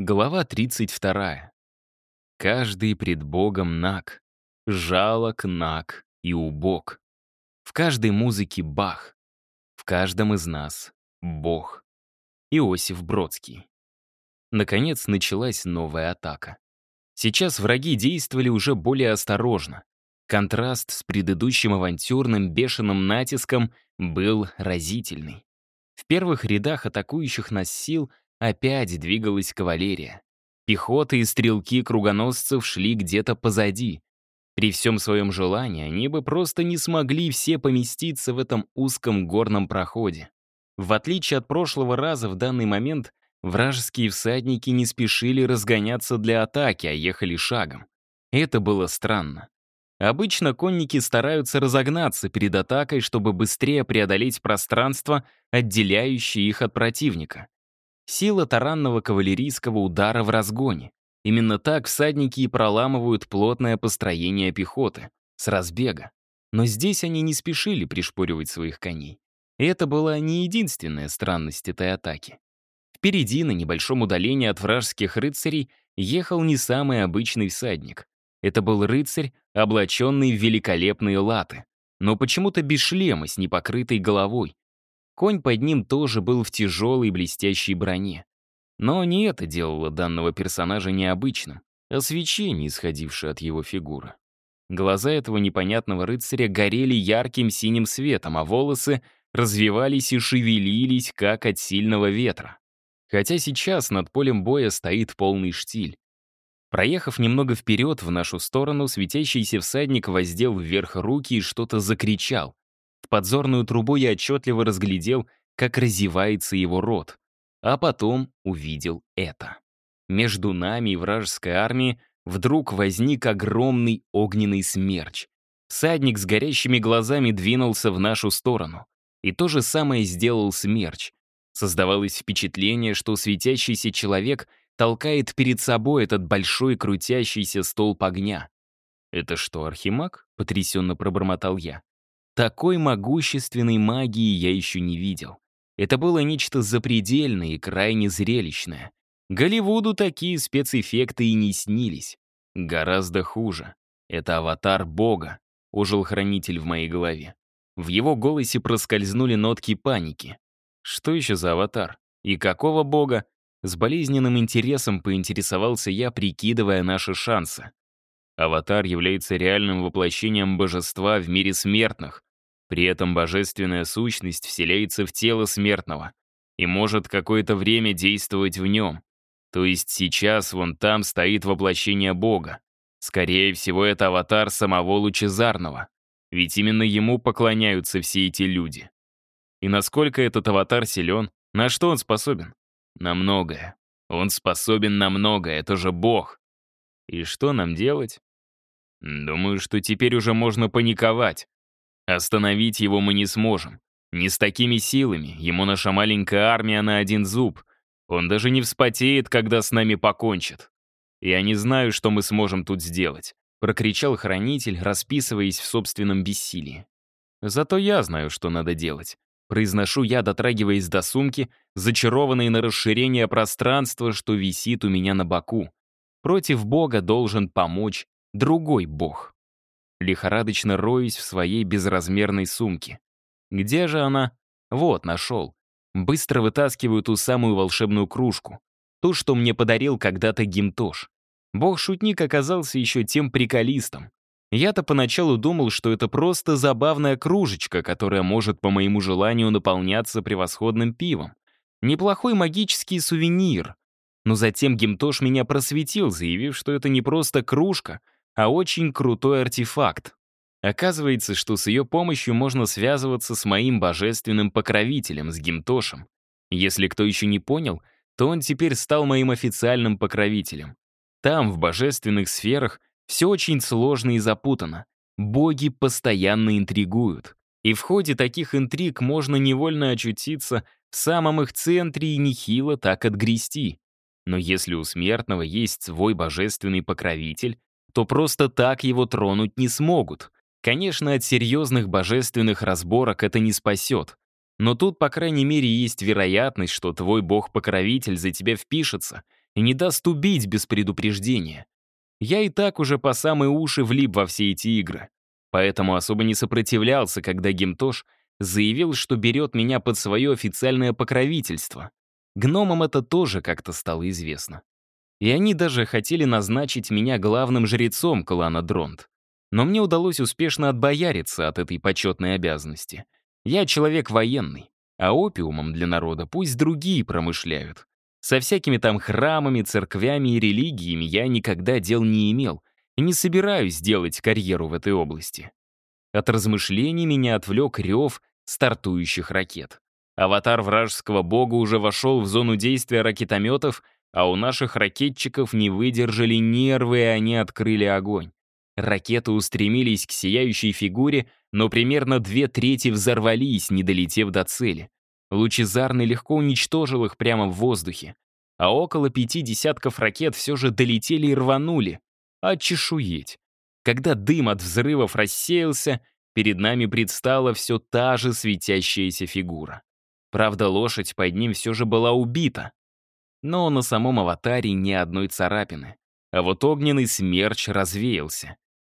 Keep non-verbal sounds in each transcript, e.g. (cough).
Глава 32. Каждый пред Богом наг, жалок наг и убог. В каждой музыке Бах, в каждом из нас Бог. Иосиф Бродский. Наконец началась новая атака. Сейчас враги действовали уже более осторожно. Контраст с предыдущим авантюрным бешеным натиском был разительный. В первых рядах атакующих нас сил Опять двигалась кавалерия. Пехота и стрелки кругоносцев шли где-то позади. При всем своем желании они бы просто не смогли все поместиться в этом узком горном проходе. В отличие от прошлого раза, в данный момент вражеские всадники не спешили разгоняться для атаки, а ехали шагом. Это было странно. Обычно конники стараются разогнаться перед атакой, чтобы быстрее преодолеть пространство, отделяющее их от противника. Сила таранного кавалерийского удара в разгоне. Именно так всадники и проламывают плотное построение пехоты, с разбега. Но здесь они не спешили пришпоривать своих коней. Это была не единственная странность этой атаки. Впереди, на небольшом удалении от вражеских рыцарей, ехал не самый обычный всадник. Это был рыцарь, облаченный в великолепные латы, но почему-то без шлема, с непокрытой головой, Конь под ним тоже был в тяжелой блестящей броне. Но не это делало данного персонажа необычным, а свечение, исходившее от его фигуры. Глаза этого непонятного рыцаря горели ярким синим светом, а волосы развивались и шевелились, как от сильного ветра. Хотя сейчас над полем боя стоит полный штиль. Проехав немного вперед в нашу сторону, светящийся всадник воздел вверх руки и что-то закричал. В подзорную трубу я отчетливо разглядел, как разевается его рот. А потом увидел это. Между нами и вражеской армией вдруг возник огромный огненный смерч. Всадник с горящими глазами двинулся в нашу сторону. И то же самое сделал смерч. Создавалось впечатление, что светящийся человек толкает перед собой этот большой крутящийся столб огня. «Это что, архимаг?» — потрясенно пробормотал я. Такой могущественной магии я еще не видел. Это было нечто запредельное и крайне зрелищное. Голливуду такие спецэффекты и не снились. Гораздо хуже. Это аватар Бога, ожил хранитель в моей голове. В его голосе проскользнули нотки паники. Что еще за аватар? И какого бога? С болезненным интересом поинтересовался я, прикидывая наши шансы. Аватар является реальным воплощением божества в мире смертных, при этом божественная сущность вселяется в тело смертного и может какое-то время действовать в нем. То есть сейчас вон там стоит воплощение Бога. Скорее всего, это аватар самого Лучезарного. Ведь именно ему поклоняются все эти люди. И насколько этот аватар силен, на что он способен? На многое. Он способен на многое, это же Бог. И что нам делать? Думаю, что теперь уже можно паниковать. Остановить его мы не сможем. Не с такими силами, ему наша маленькая армия на один зуб. Он даже не вспотеет, когда с нами покончит. Я не знаю, что мы сможем тут сделать», — прокричал хранитель, расписываясь в собственном бессилии. «Зато я знаю, что надо делать», — произношу я, дотрагиваясь до сумки, зачарованной на расширение пространства, что висит у меня на боку. Против Бога должен помочь другой Бог лихорадочно роясь в своей безразмерной сумке. Где же она? Вот, нашел. Быстро вытаскиваю ту самую волшебную кружку. Ту, что мне подарил когда-то Гимтош. Бог-шутник оказался еще тем приколистом. Я-то поначалу думал, что это просто забавная кружечка, которая может по моему желанию наполняться превосходным пивом. Неплохой магический сувенир. Но затем Гимтош меня просветил, заявив, что это не просто кружка — а очень крутой артефакт. Оказывается, что с ее помощью можно связываться с моим божественным покровителем, с Гимтошем. Если кто еще не понял, то он теперь стал моим официальным покровителем. Там, в божественных сферах, все очень сложно и запутано. Боги постоянно интригуют. И в ходе таких интриг можно невольно очутиться в самом их центре и нехило так отгрести. Но если у смертного есть свой божественный покровитель, то просто так его тронуть не смогут. Конечно, от серьезных божественных разборок это не спасет. Но тут, по крайней мере, есть вероятность, что твой бог-покровитель за тебя впишется и не даст убить без предупреждения. Я и так уже по самые уши влип во все эти игры. Поэтому особо не сопротивлялся, когда Гимтош заявил, что берет меня под свое официальное покровительство. Гномам это тоже как-то стало известно. И они даже хотели назначить меня главным жрецом клана Дронт. Но мне удалось успешно отбояриться от этой почетной обязанности. Я человек военный, а опиумом для народа пусть другие промышляют. Со всякими там храмами, церквями и религиями я никогда дел не имел и не собираюсь делать карьеру в этой области. От размышлений меня отвлек рев стартующих ракет. Аватар вражеского бога уже вошел в зону действия ракетометов, а у наших ракетчиков не выдержали нервы, и они открыли огонь. Ракеты устремились к сияющей фигуре, но примерно две трети взорвались, не долетев до цели. Лучезарный легко уничтожил их прямо в воздухе. А около пяти десятков ракет все же долетели и рванули. А чешуеть. Когда дым от взрывов рассеялся, перед нами предстала все та же светящаяся фигура. Правда, лошадь под ним все же была убита. Но на самом аватаре ни одной царапины. А вот огненный смерч развеялся.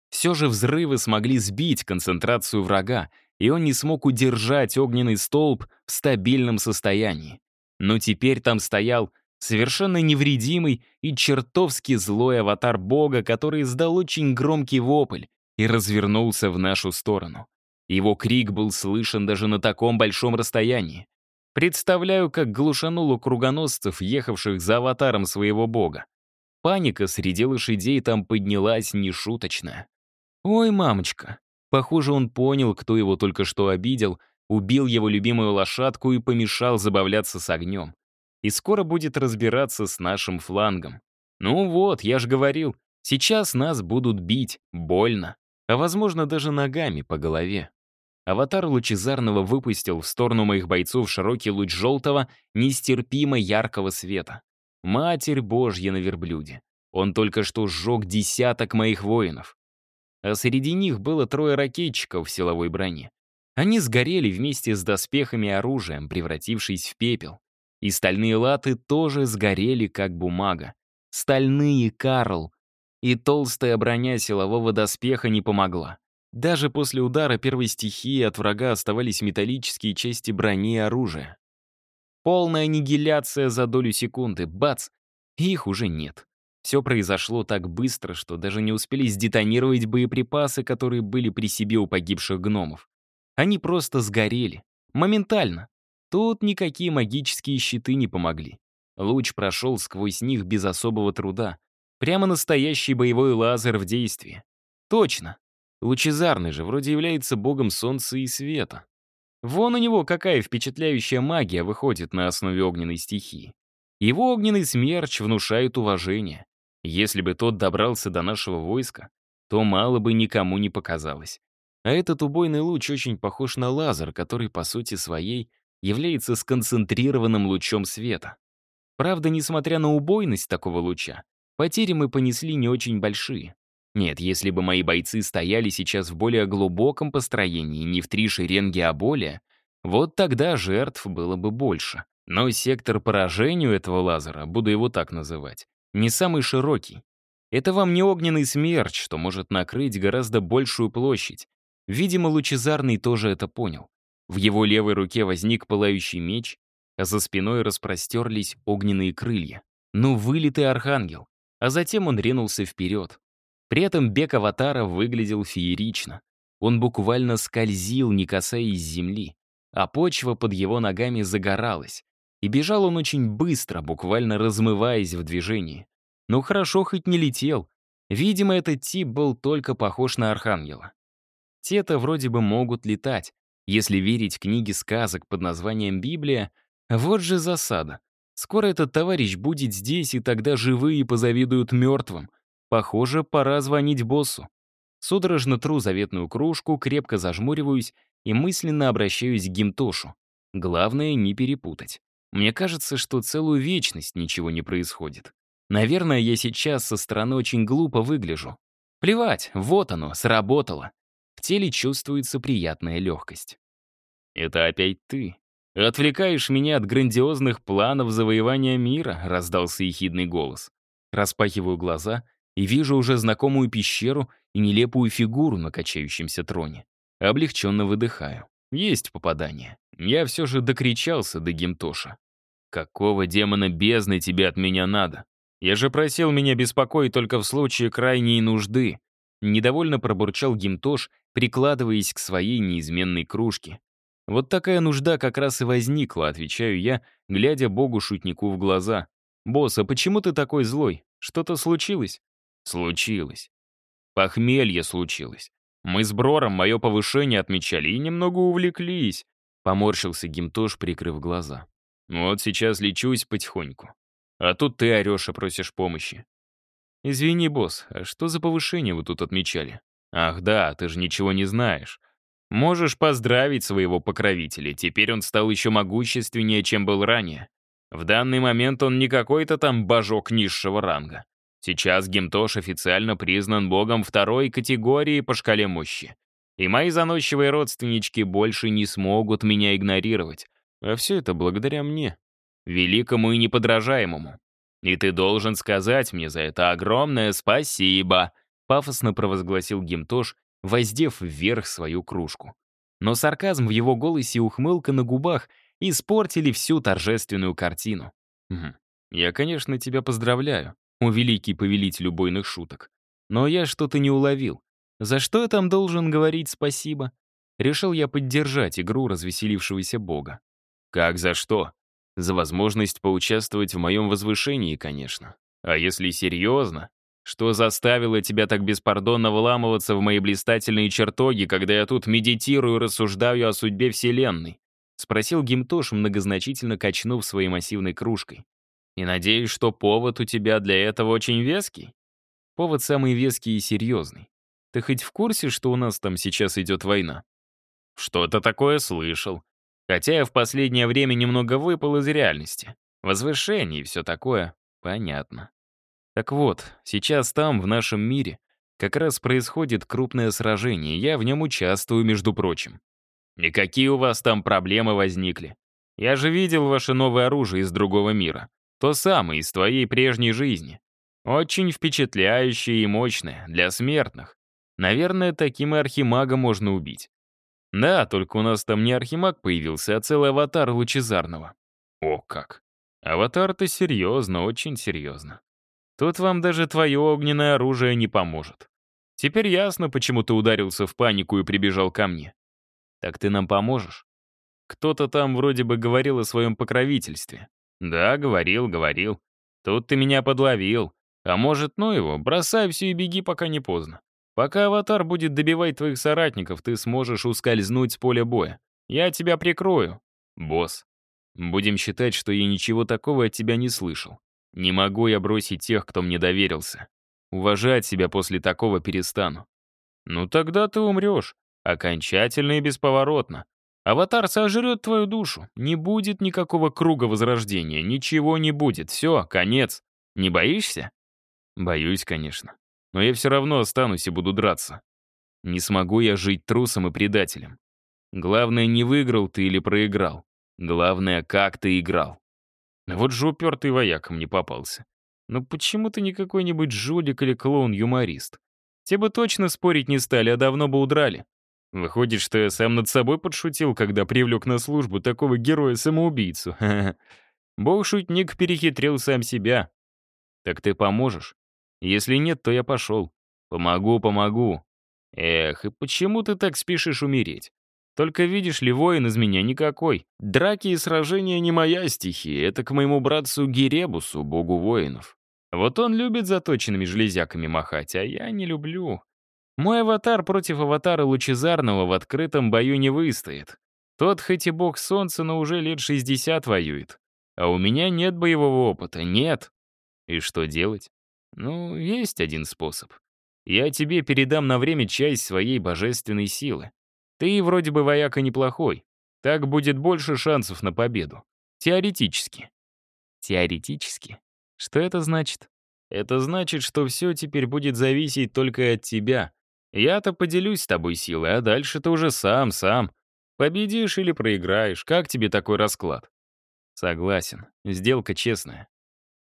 Все же взрывы смогли сбить концентрацию врага, и он не смог удержать огненный столб в стабильном состоянии. Но теперь там стоял совершенно невредимый и чертовски злой аватар бога, который издал очень громкий вопль и развернулся в нашу сторону. Его крик был слышен даже на таком большом расстоянии. Представляю, как глушанул у кругоносцев, ехавших за аватаром своего бога. Паника среди лошадей там поднялась нешуточная. «Ой, мамочка!» Похоже, он понял, кто его только что обидел, убил его любимую лошадку и помешал забавляться с огнем. И скоро будет разбираться с нашим флангом. Ну вот, я же говорил, сейчас нас будут бить, больно, а возможно даже ногами по голове. Аватар лучезарного выпустил в сторону моих бойцов широкий луч желтого, нестерпимо яркого света. Матерь Божья на верблюде. Он только что сжег десяток моих воинов а среди них было трое ракетчиков в силовой броне. Они сгорели вместе с доспехами и оружием, превратившись в пепел. И стальные латы тоже сгорели, как бумага. Стальные, Карл. И толстая броня силового доспеха не помогла. Даже после удара первой стихии от врага оставались металлические части брони и оружия. Полная аннигиляция за долю секунды. Бац! Их уже нет. Все произошло так быстро, что даже не успели сдетонировать боеприпасы, которые были при себе у погибших гномов. Они просто сгорели. Моментально. Тут никакие магические щиты не помогли. Луч прошел сквозь них без особого труда. Прямо настоящий боевой лазер в действии. Точно. Лучезарный же вроде является богом солнца и света. Вон у него какая впечатляющая магия выходит на основе огненной стихии. Его огненный смерч внушает уважение. Если бы тот добрался до нашего войска, то мало бы никому не показалось. А этот убойный луч очень похож на лазер, который по сути своей является сконцентрированным лучом света. Правда, несмотря на убойность такого луча, потери мы понесли не очень большие. Нет, если бы мои бойцы стояли сейчас в более глубоком построении, не в три шеренги, а более, вот тогда жертв было бы больше. Но сектор поражению этого лазера, буду его так называть, не самый широкий. Это вам не огненный смерч, что может накрыть гораздо большую площадь. Видимо, Лучезарный тоже это понял. В его левой руке возник пылающий меч, а за спиной распростерлись огненные крылья. Ну, вылитый архангел. А затем он ринулся вперед. При этом бег аватара выглядел феерично. Он буквально скользил, не касаясь земли, а почва под его ногами загоралась. И бежал он очень быстро, буквально размываясь в движении. Ну хорошо, хоть не летел. Видимо, этот тип был только похож на Архангела. Те-то вроде бы могут летать. Если верить книге сказок под названием «Библия», вот же засада. Скоро этот товарищ будет здесь, и тогда живые позавидуют мертвым. Похоже, пора звонить боссу. Судорожно тру заветную кружку, крепко зажмуриваюсь и мысленно обращаюсь к Гимтошу. Главное — не перепутать. Мне кажется, что целую вечность ничего не происходит. Наверное, я сейчас со стороны очень глупо выгляжу. Плевать, вот оно, сработало. В теле чувствуется приятная легкость. «Это опять ты?» «Отвлекаешь меня от грандиозных планов завоевания мира», — раздался ехидный голос. Распахиваю глаза и вижу уже знакомую пещеру и нелепую фигуру на качающемся троне. Облегченно выдыхаю. Есть попадание. Я все же докричался до Гимтоша. «Какого демона бездны тебе от меня надо? Я же просил меня беспокоить только в случае крайней нужды». Недовольно пробурчал Гимтош, прикладываясь к своей неизменной кружке. «Вот такая нужда как раз и возникла», — отвечаю я, глядя богу-шутнику в глаза. «Босс, а почему ты такой злой? Что-то случилось?» «Случилось. Похмелье случилось. Мы с Брором мое повышение отмечали и немного увлеклись», — поморщился Гимтош, прикрыв глаза. «Вот сейчас лечусь потихоньку. А тут ты орешь и просишь помощи». «Извини, босс, а что за повышение вы тут отмечали?» «Ах да, ты же ничего не знаешь. Можешь поздравить своего покровителя, теперь он стал еще могущественнее, чем был ранее. В данный момент он не какой-то там божок низшего ранга. Сейчас Гемтош официально признан богом второй категории по шкале мощи. И мои заносчивые родственнички больше не смогут меня игнорировать. А все это благодаря мне, великому и неподражаемому. И ты должен сказать мне за это огромное спасибо, пафосно провозгласил Гемтош, воздев вверх свою кружку. Но сарказм в его голосе и ухмылка на губах испортили всю торжественную картину. «Я, конечно, тебя поздравляю, о великий повелитель убойных шуток. Но я что-то не уловил. За что я там должен говорить спасибо? Решил я поддержать игру развеселившегося бога. Как за что? За возможность поучаствовать в моем возвышении, конечно. А если серьезно, что заставило тебя так беспардонно вламываться в мои блистательные чертоги, когда я тут медитирую и рассуждаю о судьбе Вселенной?» — спросил Гимтош, многозначительно качнув своей массивной кружкой. «И надеюсь, что повод у тебя для этого очень веский?» «Повод самый веский и серьезный. Ты хоть в курсе, что у нас там сейчас идет война?» «Что-то такое слышал. Хотя я в последнее время немного выпал из реальности. Возвышение и все такое. Понятно. Так вот, сейчас там, в нашем мире, как раз происходит крупное сражение, я в нем участвую, между прочим. И какие у вас там проблемы возникли? Я же видел ваше новое оружие из другого мира. То самое, из твоей прежней жизни. Очень впечатляющее и мощное, для смертных. Наверное, таким и архимага можно убить. Да, только у нас там не архимаг появился, а целый аватар лучезарного. О как. Аватар-то серьезно, очень серьезно. Тут вам даже твое огненное оружие не поможет. Теперь ясно, почему ты ударился в панику и прибежал ко мне. Так ты нам поможешь? Кто-то там вроде бы говорил о своем покровительстве. Да, говорил, говорил. Тут ты меня подловил. А может, ну его, бросай все и беги, пока не поздно. Пока аватар будет добивать твоих соратников, ты сможешь ускользнуть с поля боя. Я тебя прикрою. Босс, будем считать, что я ничего такого от тебя не слышал. Не могу я бросить тех, кто мне доверился. Уважать себя после такого перестану. Ну тогда ты умрешь. Окончательно и бесповоротно. Аватар сожрет твою душу. Не будет никакого круга возрождения. Ничего не будет. Все, конец. Не боишься? Боюсь, конечно. Но я все равно останусь и буду драться. Не смогу я жить трусом и предателем. Главное, не выиграл ты или проиграл. Главное, как ты играл. Вот же упертый вояка мне попался. Но почему ты не какой-нибудь жулик или клоун-юморист? Те бы точно спорить не стали, а давно бы удрали. Выходит, что я сам над собой подшутил, когда привлек на службу такого героя-самоубийцу. (laughs) Бог-шутник перехитрил сам себя. Так ты поможешь? Если нет, то я пошел. Помогу, помогу. Эх, и почему ты так спешишь умереть? Только видишь ли, воин из меня никакой. Драки и сражения не моя стихия, это к моему братцу Геребусу, богу воинов. Вот он любит заточенными железяками махать, а я не люблю. Мой аватар против аватара Лучезарного в открытом бою не выстоит. Тот хоть и бог солнца, но уже лет 60 воюет. А у меня нет боевого опыта, нет. И что делать? Ну, есть один способ. Я тебе передам на время часть своей божественной силы. Ты вроде бы вояка неплохой. Так будет больше шансов на победу. Теоретически. Теоретически? Что это значит? Это значит, что все теперь будет зависеть только от тебя. Я-то поделюсь с тобой силой, а дальше ты уже сам, сам. Победишь или проиграешь, как тебе такой расклад? Согласен, сделка честная.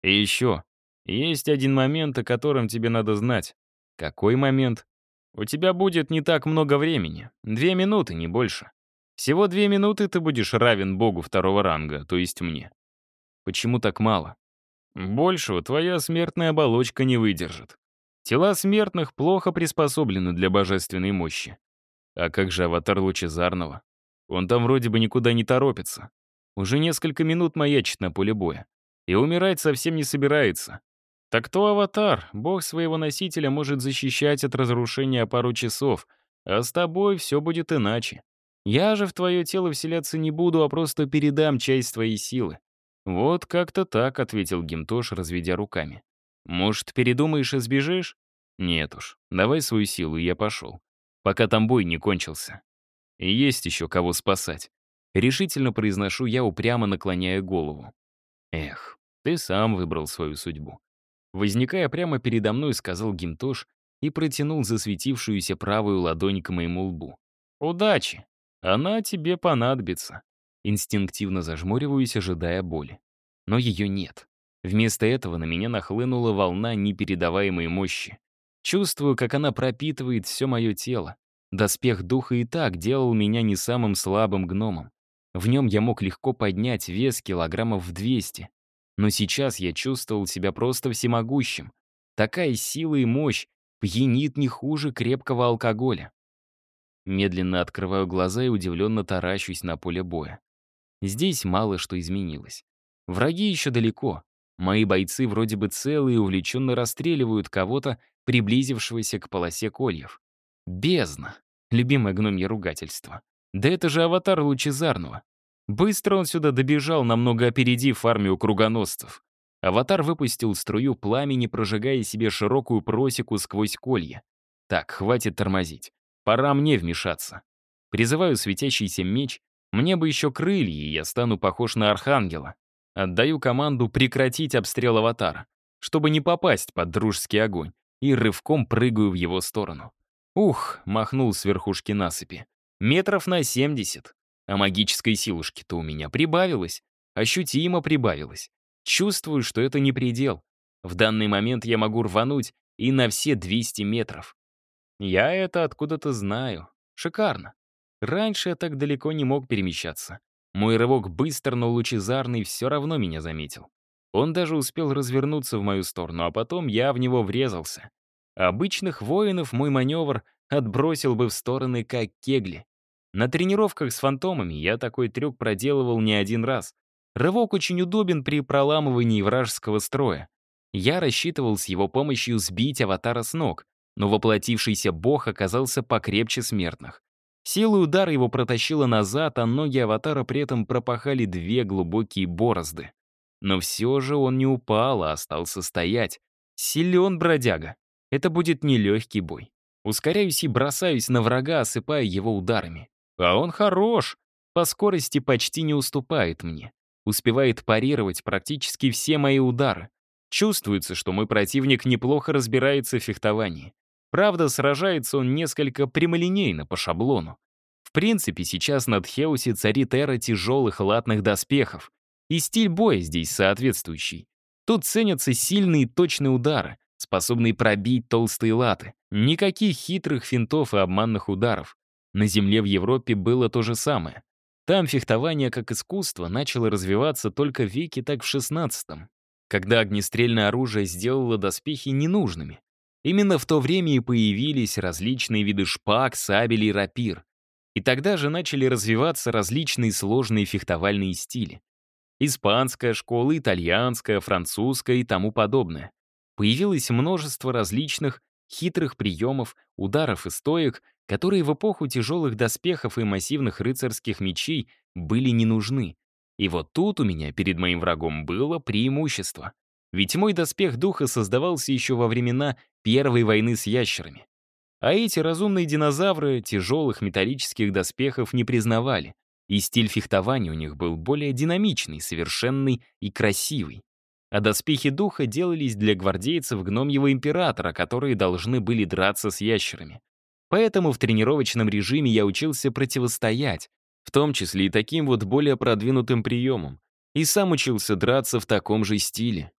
И еще, есть один момент, о котором тебе надо знать. Какой момент? У тебя будет не так много времени. Две минуты, не больше. Всего две минуты ты будешь равен богу второго ранга, то есть мне. Почему так мало? Большего твоя смертная оболочка не выдержит. Тела смертных плохо приспособлены для божественной мощи. А как же аватар Лучезарного? Он там вроде бы никуда не торопится. Уже несколько минут маячит на поле боя. И умирать совсем не собирается. Так то аватар, бог своего носителя может защищать от разрушения пару часов, а с тобой все будет иначе. Я же в твое тело вселяться не буду, а просто передам часть твоей силы. Вот как-то так, — ответил Гимтош, разведя руками. Может, передумаешь и сбежишь? Нет уж, давай свою силу, и я пошел. Пока там бой не кончился. И есть еще кого спасать. Решительно произношу я, упрямо наклоняя голову. Эх, ты сам выбрал свою судьбу. Возникая прямо передо мной, сказал Гимтош и протянул засветившуюся правую ладонь к моему лбу. «Удачи! Она тебе понадобится!» Инстинктивно зажмуриваюсь, ожидая боли. Но ее нет. Вместо этого на меня нахлынула волна непередаваемой мощи. Чувствую, как она пропитывает все мое тело. Доспех духа и так делал меня не самым слабым гномом. В нем я мог легко поднять вес килограммов в 200. Но сейчас я чувствовал себя просто всемогущим. Такая сила и мощь пьянит не хуже крепкого алкоголя. Медленно открываю глаза и удивленно таращусь на поле боя. Здесь мало что изменилось. Враги еще далеко. Мои бойцы вроде бы целые увлеченно расстреливают кого-то, приблизившегося к полосе кольев. Бездна. Любимое гномье ругательство. Да это же аватар Лучезарного. Быстро он сюда добежал, намного опередив армию кругоносцев. Аватар выпустил струю пламени, прожигая себе широкую просеку сквозь колья. Так, хватит тормозить. Пора мне вмешаться. Призываю светящийся меч. Мне бы еще крылья, и я стану похож на архангела. Отдаю команду прекратить обстрел аватара, чтобы не попасть под дружеский огонь, и рывком прыгаю в его сторону. Ух, махнул с верхушки насыпи. Метров на 70. А магической силушки-то у меня прибавилось. Ощутимо прибавилось. Чувствую, что это не предел. В данный момент я могу рвануть и на все 200 метров. Я это откуда-то знаю. Шикарно. Раньше я так далеко не мог перемещаться. Мой рывок быстр, но лучезарный все равно меня заметил. Он даже успел развернуться в мою сторону, а потом я в него врезался. Обычных воинов мой маневр отбросил бы в стороны, как кегли. На тренировках с фантомами я такой трюк проделывал не один раз. Рывок очень удобен при проламывании вражеского строя. Я рассчитывал с его помощью сбить аватара с ног, но воплотившийся бог оказался покрепче смертных. Силой удара его протащило назад, а ноги аватара при этом пропахали две глубокие борозды. Но все же он не упал, а остался стоять. Силен бродяга. Это будет нелегкий бой. Ускоряюсь и бросаюсь на врага, осыпая его ударами. А он хорош. По скорости почти не уступает мне. Успевает парировать практически все мои удары. Чувствуется, что мой противник неплохо разбирается в фехтовании. Правда, сражается он несколько прямолинейно по шаблону. В принципе, сейчас над Хеуси царит эра тяжелых латных доспехов. И стиль боя здесь соответствующий. Тут ценятся сильные точные удары, способные пробить толстые латы. Никаких хитрых финтов и обманных ударов. На земле в Европе было то же самое. Там фехтование как искусство начало развиваться только в веке так в XVI, когда огнестрельное оружие сделало доспехи ненужными. Именно в то время и появились различные виды шпаг, сабель и рапир. И тогда же начали развиваться различные сложные фехтовальные стили. Испанская школа, итальянская, французская и тому подобное. Появилось множество различных хитрых приемов, ударов и стоек, которые в эпоху тяжелых доспехов и массивных рыцарских мечей были не нужны. И вот тут у меня перед моим врагом было преимущество. Ведь мой доспех духа создавался еще во времена Первой войны с ящерами. А эти разумные динозавры тяжелых металлических доспехов не признавали, и стиль фехтования у них был более динамичный, совершенный и красивый. А доспехи духа делались для гвардейцев гномьего императора, которые должны были драться с ящерами. Поэтому в тренировочном режиме я учился противостоять, в том числе и таким вот более продвинутым приемом, и сам учился драться в таком же стиле.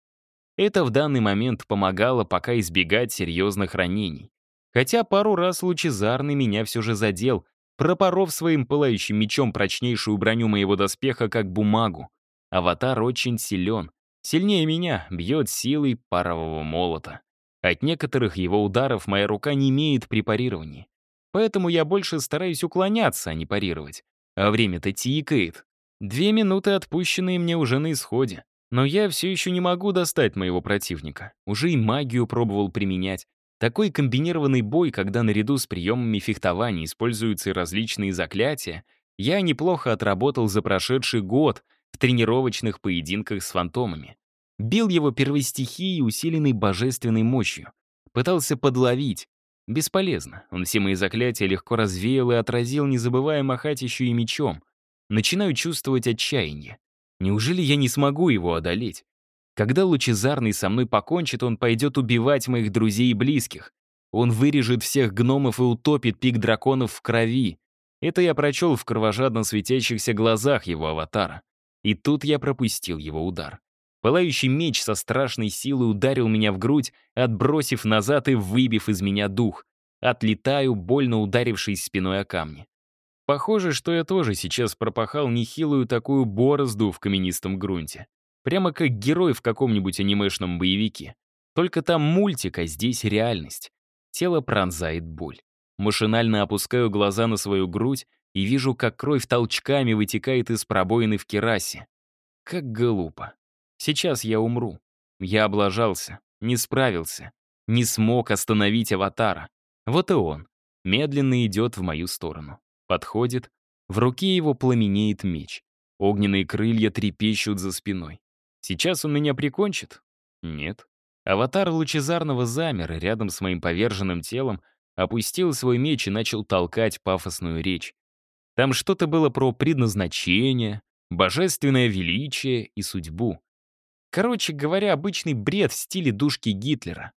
Это в данный момент помогало пока избегать серьезных ранений. Хотя пару раз лучезарный меня все же задел, пропоров своим пылающим мечом прочнейшую броню моего доспеха как бумагу. Аватар очень силен. Сильнее меня, бьет силой парового молота. От некоторых его ударов моя рука не имеет при парировании. Поэтому я больше стараюсь уклоняться, а не парировать. А время-то тикает. Две минуты, отпущенные мне уже на исходе. Но я все еще не могу достать моего противника. Уже и магию пробовал применять. Такой комбинированный бой, когда наряду с приемами фехтования используются различные заклятия, я неплохо отработал за прошедший год в тренировочных поединках с фантомами. Бил его первой стихией, усиленной божественной мощью. Пытался подловить, Бесполезно. Он все мои заклятия легко развеял и отразил, не забывая махать еще и мечом. Начинаю чувствовать отчаяние. Неужели я не смогу его одолеть? Когда Лучезарный со мной покончит, он пойдет убивать моих друзей и близких. Он вырежет всех гномов и утопит пик драконов в крови. Это я прочел в кровожадно светящихся глазах его аватара. И тут я пропустил его удар. Пылающий меч со страшной силой ударил меня в грудь, отбросив назад и выбив из меня дух. Отлетаю, больно ударившись спиной о камни. Похоже, что я тоже сейчас пропахал нехилую такую борозду в каменистом грунте. Прямо как герой в каком-нибудь анимешном боевике. Только там мультик, а здесь реальность. Тело пронзает боль. Машинально опускаю глаза на свою грудь и вижу, как кровь толчками вытекает из пробоины в керасе. Как глупо. Сейчас я умру. Я облажался, не справился, не смог остановить аватара. Вот и он. Медленно идет в мою сторону. Подходит. В руке его пламенеет меч. Огненные крылья трепещут за спиной. Сейчас он меня прикончит? Нет. Аватар лучезарного замер рядом с моим поверженным телом, опустил свой меч и начал толкать пафосную речь. Там что-то было про предназначение, божественное величие и судьбу. Короче говоря, обычный бред в стиле душки Гитлера.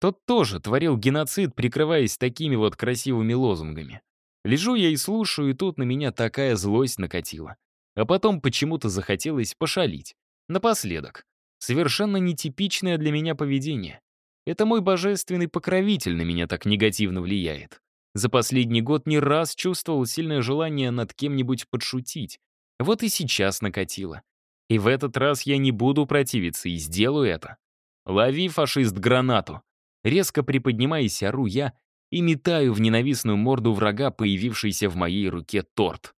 Тот тоже творил геноцид, прикрываясь такими вот красивыми лозунгами. Лежу я и слушаю, и тут на меня такая злость накатила. А потом почему-то захотелось пошалить. Напоследок. Совершенно нетипичное для меня поведение. Это мой божественный покровитель на меня так негативно влияет. За последний год не раз чувствовал сильное желание над кем-нибудь подшутить. Вот и сейчас накатило. И в этот раз я не буду противиться и сделаю это. Лови, фашист, гранату. Резко приподнимаясь, ору я и метаю в ненавистную морду врага появившийся в моей руке торт.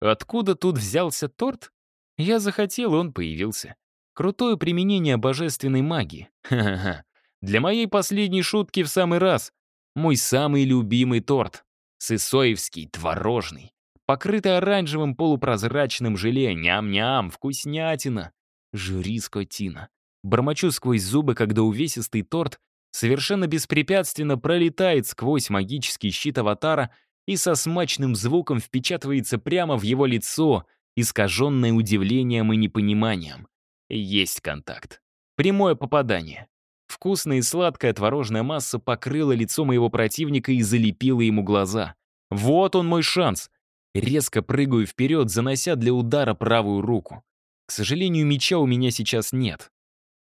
Откуда тут взялся торт? Я захотел, он появился. Крутое применение божественной магии. Ха-ха-ха. Для моей последней шутки в самый раз. Мой самый любимый торт. Сысоевский, творожный покрытый оранжевым полупрозрачным желе. Ням-ням, вкуснятина. Жри, скотина. Бормочу сквозь зубы, когда увесистый торт совершенно беспрепятственно пролетает сквозь магический щит аватара и со смачным звуком впечатывается прямо в его лицо, искаженное удивлением и непониманием. Есть контакт. Прямое попадание. Вкусная и сладкая творожная масса покрыла лицо моего противника и залепила ему глаза. Вот он мой шанс. Резко прыгаю вперед, занося для удара правую руку. К сожалению, меча у меня сейчас нет.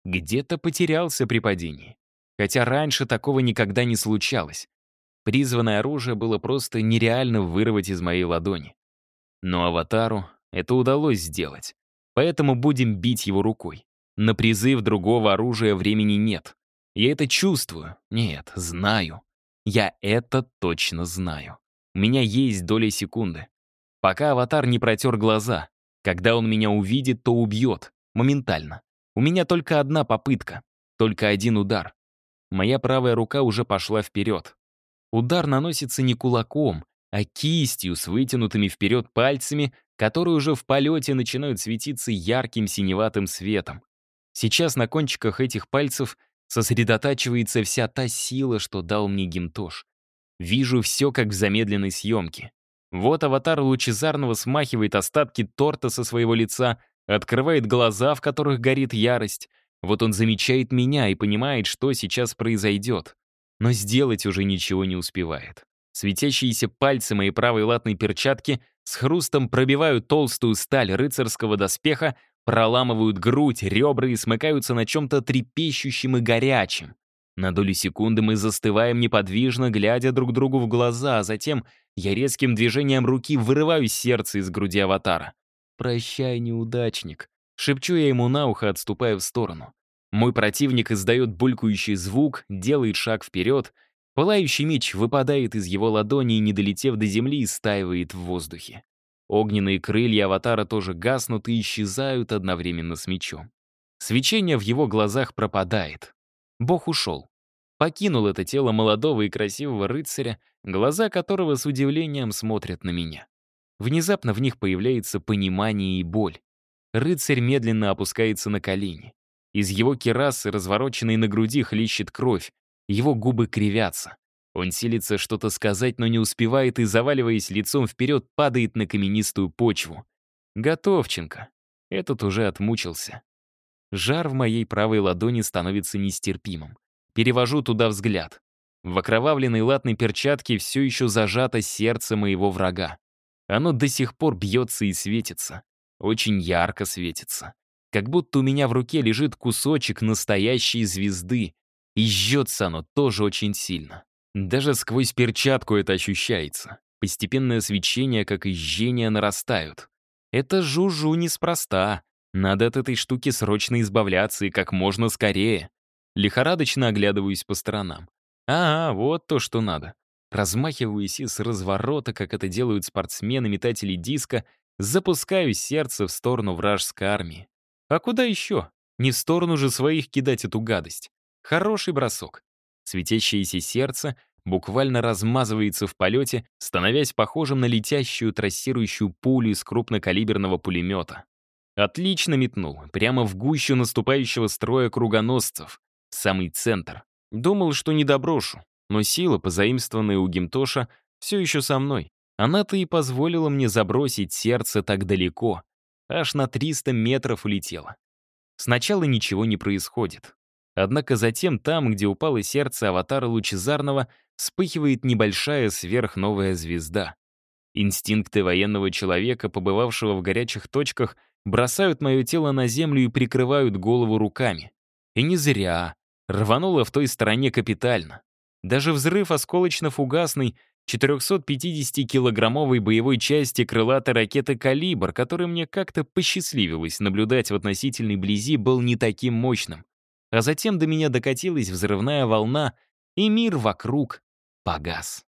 Где-то потерялся при падении. Хотя раньше такого никогда не случалось. Призванное оружие было просто нереально вырвать из моей ладони. Но аватару это удалось сделать. Поэтому будем бить его рукой. На призыв другого оружия времени нет. Я это чувствую. Нет, знаю. Я это точно знаю. У меня есть доля секунды. Пока аватар не протер глаза. Когда он меня увидит, то убьет. Моментально. У меня только одна попытка. Только один удар. Моя правая рука уже пошла вперед. Удар наносится не кулаком, а кистью с вытянутыми вперед пальцами, которые уже в полете начинают светиться ярким синеватым светом. Сейчас на кончиках этих пальцев сосредотачивается вся та сила, что дал мне гимтош. Вижу все, как в замедленной съемке. Вот аватар лучезарного смахивает остатки торта со своего лица, открывает глаза, в которых горит ярость. Вот он замечает меня и понимает, что сейчас произойдет. Но сделать уже ничего не успевает. Светящиеся пальцы моей правой латной перчатки с хрустом пробивают толстую сталь рыцарского доспеха, проламывают грудь, ребра и смыкаются на чем-то трепещущем и горячем. На долю секунды мы застываем неподвижно, глядя друг другу в глаза, а затем я резким движением руки вырываю сердце из груди аватара. «Прощай, неудачник», — шепчу я ему на ухо, отступая в сторону. Мой противник издает булькающий звук, делает шаг вперед. Пылающий меч выпадает из его ладони и, не долетев до земли, стаивает в воздухе. Огненные крылья аватара тоже гаснут и исчезают одновременно с мечом. Свечение в его глазах пропадает. Бог ушел. Покинул это тело молодого и красивого рыцаря, глаза которого с удивлением смотрят на меня. Внезапно в них появляется понимание и боль. Рыцарь медленно опускается на колени. Из его керасы, развороченной на груди, хлещет кровь. Его губы кривятся. Он силится что-то сказать, но не успевает и, заваливаясь лицом вперед, падает на каменистую почву. Готовченко. Этот уже отмучился. Жар в моей правой ладони становится нестерпимым. Перевожу туда взгляд. В окровавленной латной перчатке все еще зажато сердце моего врага. Оно до сих пор бьется и светится. Очень ярко светится как будто у меня в руке лежит кусочек настоящей звезды. И жжется оно тоже очень сильно. Даже сквозь перчатку это ощущается. Постепенное свечение, как и жжение, нарастают. Это жужжу неспроста. Надо от этой штуки срочно избавляться и как можно скорее. Лихорадочно оглядываюсь по сторонам. А, вот то, что надо. Размахиваюсь и с разворота, как это делают спортсмены-метатели диска, запускаю сердце в сторону вражеской армии. А куда еще? Не в сторону же своих кидать эту гадость. Хороший бросок. Светящееся сердце буквально размазывается в полете, становясь похожим на летящую трассирующую пулю из крупнокалиберного пулемета. Отлично метнул, прямо в гущу наступающего строя кругоносцев, в самый центр. Думал, что не доброшу, но сила, позаимствованная у Гимтоша, все еще со мной. Она-то и позволила мне забросить сердце так далеко, аж на 300 метров улетела. Сначала ничего не происходит. Однако затем там, где упало сердце аватара Лучезарного, вспыхивает небольшая сверхновая звезда. Инстинкты военного человека, побывавшего в горячих точках, бросают мое тело на землю и прикрывают голову руками. И не зря. Рвануло в той стороне капитально. Даже взрыв осколочно-фугасный 450-килограммовой боевой части крылатой ракеты «Калибр», который мне как-то посчастливилось наблюдать в относительной близи, был не таким мощным. А затем до меня докатилась взрывная волна, и мир вокруг погас.